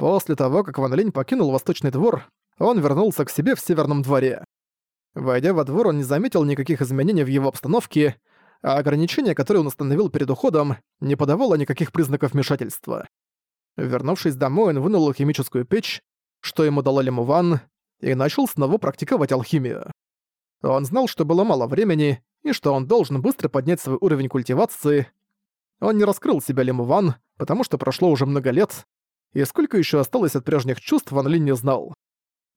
После того, как Ван Линь покинул Восточный двор, он вернулся к себе в Северном дворе. Войдя во двор, он не заметил никаких изменений в его обстановке, а ограничение, которое он установил перед уходом, не подавало никаких признаков вмешательства. Вернувшись домой, он вынул алхимическую печь, что ему дала Лемуван, и начал снова практиковать алхимию. Он знал, что было мало времени, и что он должен быстро поднять свой уровень культивации. Он не раскрыл себя Лемуван, потому что прошло уже много лет, и сколько еще осталось от прежних чувств, Ван Линь не знал.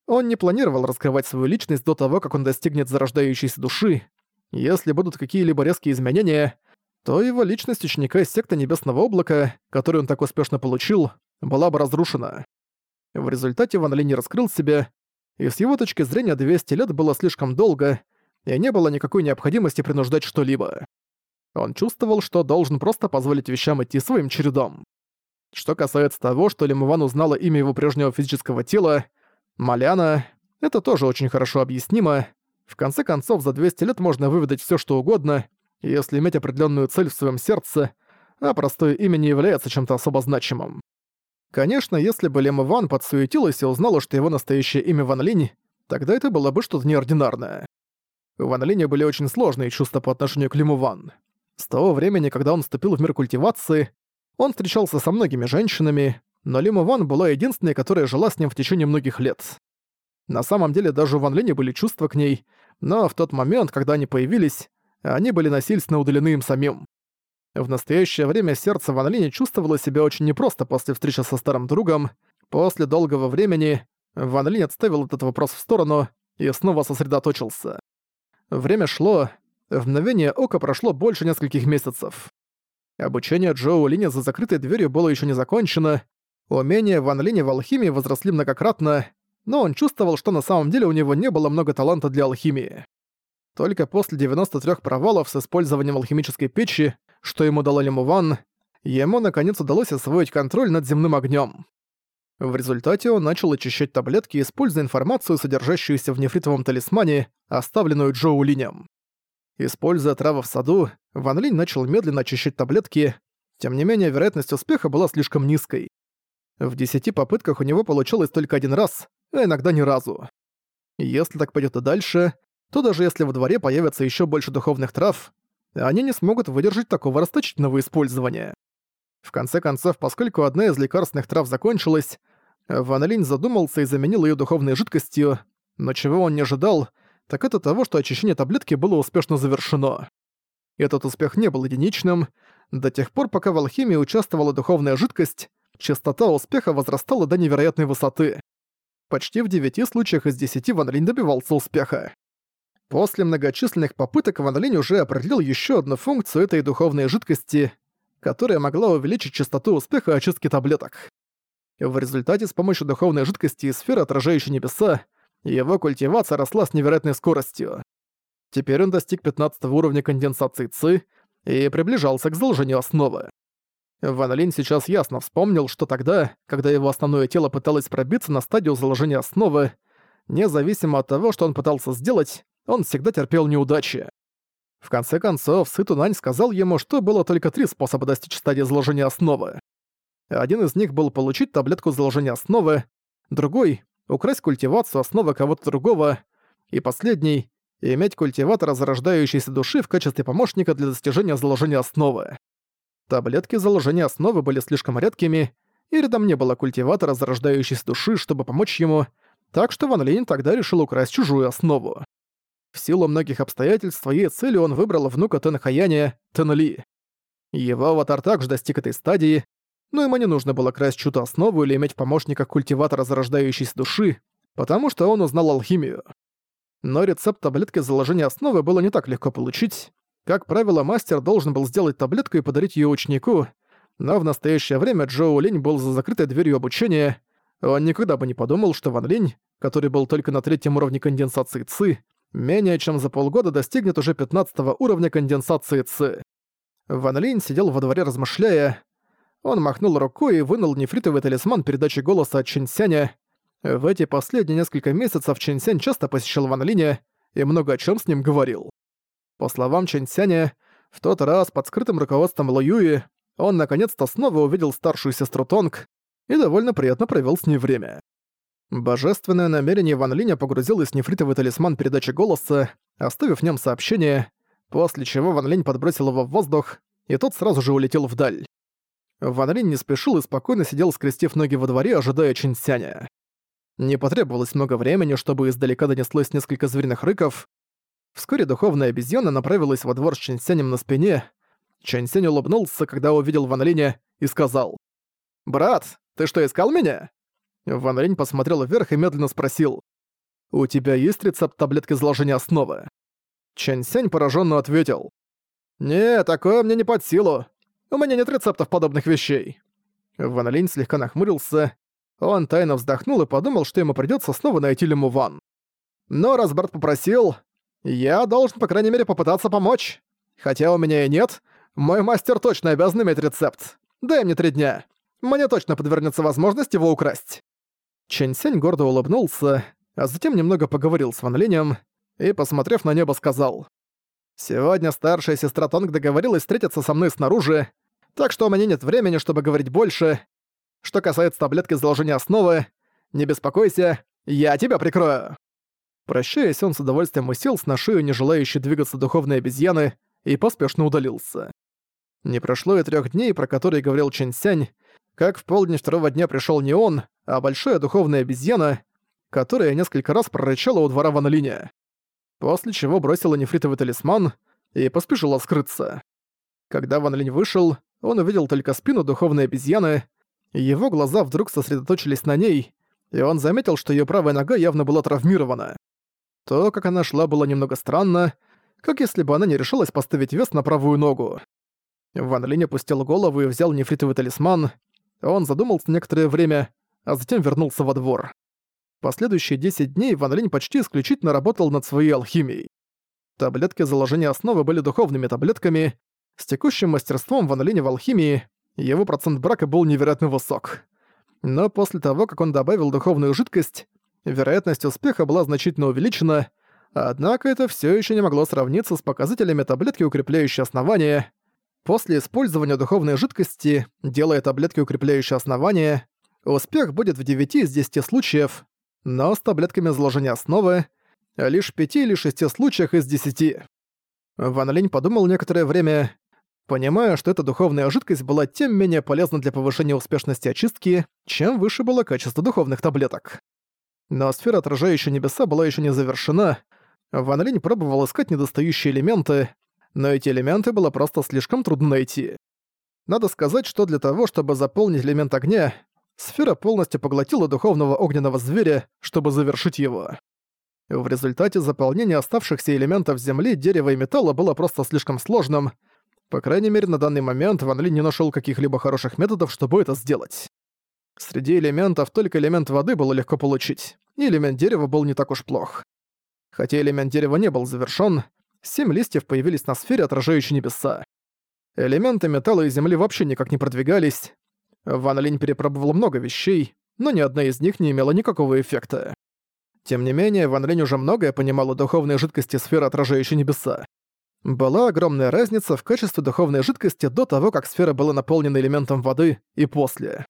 Он не планировал раскрывать свою личность до того, как он достигнет зарождающейся души. Если будут какие-либо резкие изменения, то его личность ученика из секты Небесного Облака, которую он так успешно получил, была бы разрушена. В результате Ван Ли не раскрыл себя, и с его точки зрения 200 лет было слишком долго, и не было никакой необходимости принуждать что-либо. Он чувствовал, что должен просто позволить вещам идти своим чередом. Что касается того, что Лимуван узнала имя его прежнего физического тела, Маляна, это тоже очень хорошо объяснимо. В конце концов, за 200 лет можно выведать все, что угодно, если иметь определенную цель в своем сердце, а простое имя не является чем-то особо значимым. Конечно, если бы Лема Ван подсуетилась и узнала, что его настоящее имя Ван Линь, тогда это было бы что-то неординарное. У Ван Линя были очень сложные чувства по отношению к Лему Ван. С того времени, когда он вступил в мир культивации, он встречался со многими женщинами, но Лима Ван была единственной, которая жила с ним в течение многих лет. На самом деле даже у Ван Линя были чувства к ней, но в тот момент, когда они появились, они были насильственно удалены им самим. В настоящее время сердце Ван Линя чувствовало себя очень непросто после встречи со старым другом. После долгого времени Ван Линь отставил этот вопрос в сторону и снова сосредоточился. Время шло, в мгновение ока прошло больше нескольких месяцев. Обучение Джоу Линя за закрытой дверью было еще не закончено, умения Ван Линя в алхимии возросли многократно, но он чувствовал, что на самом деле у него не было много таланта для алхимии. Только после 93 провалов с использованием алхимической печи что ему дала Лимуван, ему наконец удалось освоить контроль над земным огнем. В результате он начал очищать таблетки, используя информацию, содержащуюся в нефритовом талисмане, оставленную Джоу Линем. Используя травы в саду, Ван Линь начал медленно очищать таблетки, тем не менее вероятность успеха была слишком низкой. В десяти попытках у него получилось только один раз, а иногда ни разу. Если так пойдет и дальше, то даже если во дворе появится еще больше духовных трав, они не смогут выдержать такого расточительного использования. В конце концов, поскольку одна из лекарственных трав закончилась, Ван Линь задумался и заменил ее духовной жидкостью, но чего он не ожидал, так это того, что очищение таблетки было успешно завершено. Этот успех не был единичным. До тех пор, пока в алхимии участвовала духовная жидкость, частота успеха возрастала до невероятной высоты. Почти в девяти случаях из десяти Ван Линь добивался успеха. После многочисленных попыток Ван Линь уже определил еще одну функцию этой духовной жидкости, которая могла увеличить частоту успеха очистки таблеток. В результате с помощью духовной жидкости и сферы, отражающей небеса, его культивация росла с невероятной скоростью. Теперь он достиг 15 уровня конденсации ЦИ и приближался к заложению основы. Ван Линь сейчас ясно вспомнил, что тогда, когда его основное тело пыталось пробиться на стадию заложения основы, независимо от того, что он пытался сделать, он всегда терпел неудачи. В конце концов, Сытунань сказал ему, что было только три способа достичь стадии заложения основы. Один из них был получить таблетку заложения основы, другой — украсть культивацию основы кого-то другого, и последний — иметь культиватора зарождающейся души в качестве помощника для достижения заложения основы. Таблетки заложения основы были слишком редкими, и рядом не было культиватора зарождающейся души, чтобы помочь ему, так что Ван Линь тогда решил украсть чужую основу. В силу многих обстоятельств своей целью он выбрал внука Тенхаяня, Тенли. Его аватар также достиг этой стадии, но ему не нужно было красть чью-то основу или иметь помощника культиватора зарождающейся души, потому что он узнал алхимию. Но рецепт таблетки заложения основы было не так легко получить. Как правило, мастер должен был сделать таблетку и подарить ее ученику, но в настоящее время Джоу Линь был за закрытой дверью обучения. Он никогда бы не подумал, что Ван Линь, который был только на третьем уровне конденсации ЦИ, менее чем за полгода достигнет уже 15 уровня конденсации Ц. Ван Линь сидел во дворе размышляя. Он махнул рукой и вынул нефритовый талисман передачи голоса от Чинсяня. В эти последние несколько месяцев Чинсянь часто посещал Ван Линя и много о чем с ним говорил. По словам Чинсяня, в тот раз под скрытым руководством Ло Юи он наконец-то снова увидел старшую сестру Тонг. и довольно приятно провел с ней время. Божественное намерение Ван Линя погрузилось в нефритовый талисман передачи голоса, оставив в нем сообщение, после чего Ван Линь подбросил его в воздух, и тот сразу же улетел вдаль. Ван Линь не спешил и спокойно сидел, скрестив ноги во дворе, ожидая Чинсяня. Не потребовалось много времени, чтобы издалека донеслось несколько звериных рыков. Вскоре духовная обезьяна направилась во двор с Чинсянем на спине. Чинсянь улыбнулся, когда увидел Ван Линя, и сказал. «Брат, ты что, искал меня?» Ван Линь посмотрел вверх и медленно спросил. «У тебя есть рецепт таблетки заложения основы?» Чэнь Сянь пораженно ответил. «Не, такое мне не под силу. У меня нет рецептов подобных вещей». Ван Линь слегка нахмурился. Он тайно вздохнул и подумал, что ему придётся снова найти Лиму Ван. Но раз брат попросил, я должен, по крайней мере, попытаться помочь. Хотя у меня и нет, мой мастер точно обязан иметь рецепт. Дай мне три дня. Мне точно подвернется возможность его украсть. Чэнь Сянь гордо улыбнулся, а затем немного поговорил с Ван Линем и, посмотрев на небо, сказал. «Сегодня старшая сестра Тонг договорилась встретиться со мной снаружи, так что у меня нет времени, чтобы говорить больше. Что касается таблетки заложения основы, не беспокойся, я тебя прикрою». Прощаясь, он с удовольствием уселся на шею, не желающей двигаться духовной обезьяны, и поспешно удалился. Не прошло и трех дней, про которые говорил Чэнь Сянь, как в полдень второго дня пришел не он, а большая духовная обезьяна, которая несколько раз прорычала у двора Ван Линя. После чего бросила нефритовый талисман и поспешила скрыться. Когда Ван Линь вышел, он увидел только спину духовной обезьяны, его глаза вдруг сосредоточились на ней, и он заметил, что ее правая нога явно была травмирована. То, как она шла, было немного странно, как если бы она не решилась поставить вес на правую ногу. Ван Линь опустил голову и взял нефритовый талисман. Он задумался некоторое время, а затем вернулся во двор. Последующие 10 дней Ван Линь почти исключительно работал над своей алхимией. Таблетки заложения основы были духовными таблетками. С текущим мастерством Ван Линя в алхимии его процент брака был невероятно высок. Но после того, как он добавил духовную жидкость, вероятность успеха была значительно увеличена, однако это все еще не могло сравниться с показателями таблетки, укрепляющей основания. После использования духовной жидкости, делая таблетки, укрепляющие основания, успех будет в 9 из 10 случаев, но с таблетками заложения основы лишь в 5 или 6 случаях из 10. Ван Линь подумал некоторое время, понимая, что эта духовная жидкость была тем менее полезна для повышения успешности очистки, чем выше было качество духовных таблеток. Но сфера, отражающая небеса, была еще не завершена. Ван Линь пробовал искать недостающие элементы, но эти элементы было просто слишком трудно найти. Надо сказать, что для того, чтобы заполнить элемент огня, сфера полностью поглотила духовного огненного зверя, чтобы завершить его. В результате заполнение оставшихся элементов земли, дерева и металла было просто слишком сложным. По крайней мере, на данный момент Ван Ли не нашел каких-либо хороших методов, чтобы это сделать. Среди элементов только элемент воды было легко получить, и элемент дерева был не так уж плох. Хотя элемент дерева не был завершён, семь листьев появились на сфере, отражающей небеса. Элементы металла и земли вообще никак не продвигались. Ван Линь перепробовал много вещей, но ни одна из них не имела никакого эффекта. Тем не менее, Ван Линь уже многое понимал о духовной жидкости сферы, отражающей небеса. Была огромная разница в качестве духовной жидкости до того, как сфера была наполнена элементом воды, и после.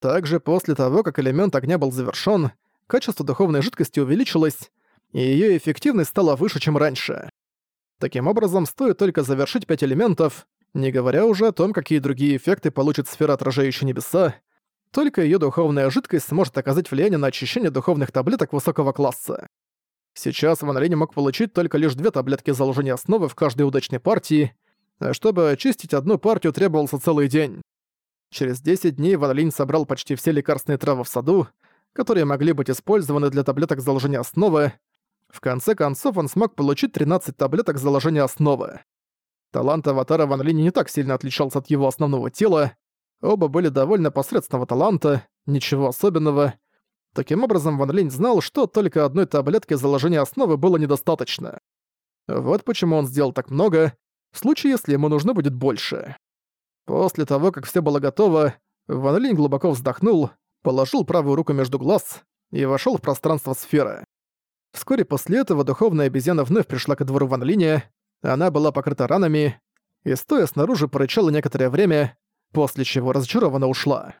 Также после того, как элемент огня был завершён, качество духовной жидкости увеличилось, и её эффективность стала выше, чем раньше. Таким образом, стоит только завершить пять элементов, не говоря уже о том, какие другие эффекты получит сфера, отражающая небеса, только её духовная жидкость сможет оказать влияние на очищение духовных таблеток высокого класса. Сейчас Ван Линь мог получить только лишь две таблетки заложения основы в каждой удачной партии, а чтобы очистить одну партию требовался целый день. Через 10 дней Ван Линь собрал почти все лекарственные травы в саду, которые могли быть использованы для таблеток заложения основы, в конце концов он смог получить 13 таблеток заложения основы. Талант Аватара Ван Линь не так сильно отличался от его основного тела, оба были довольно посредственного таланта, ничего особенного. Таким образом, Ван Линь знал, что только одной таблетки заложения основы было недостаточно. Вот почему он сделал так много, в случае, если ему нужно будет больше. После того, как все было готово, Ван Линь глубоко вздохнул, положил правую руку между глаз и вошел в пространство сферы. Вскоре после этого духовная обезьяна вновь пришла ко двору Ван Линя. Она была покрыта ранами и, стоя снаружи, порычала некоторое время, после чего разочарованно ушла.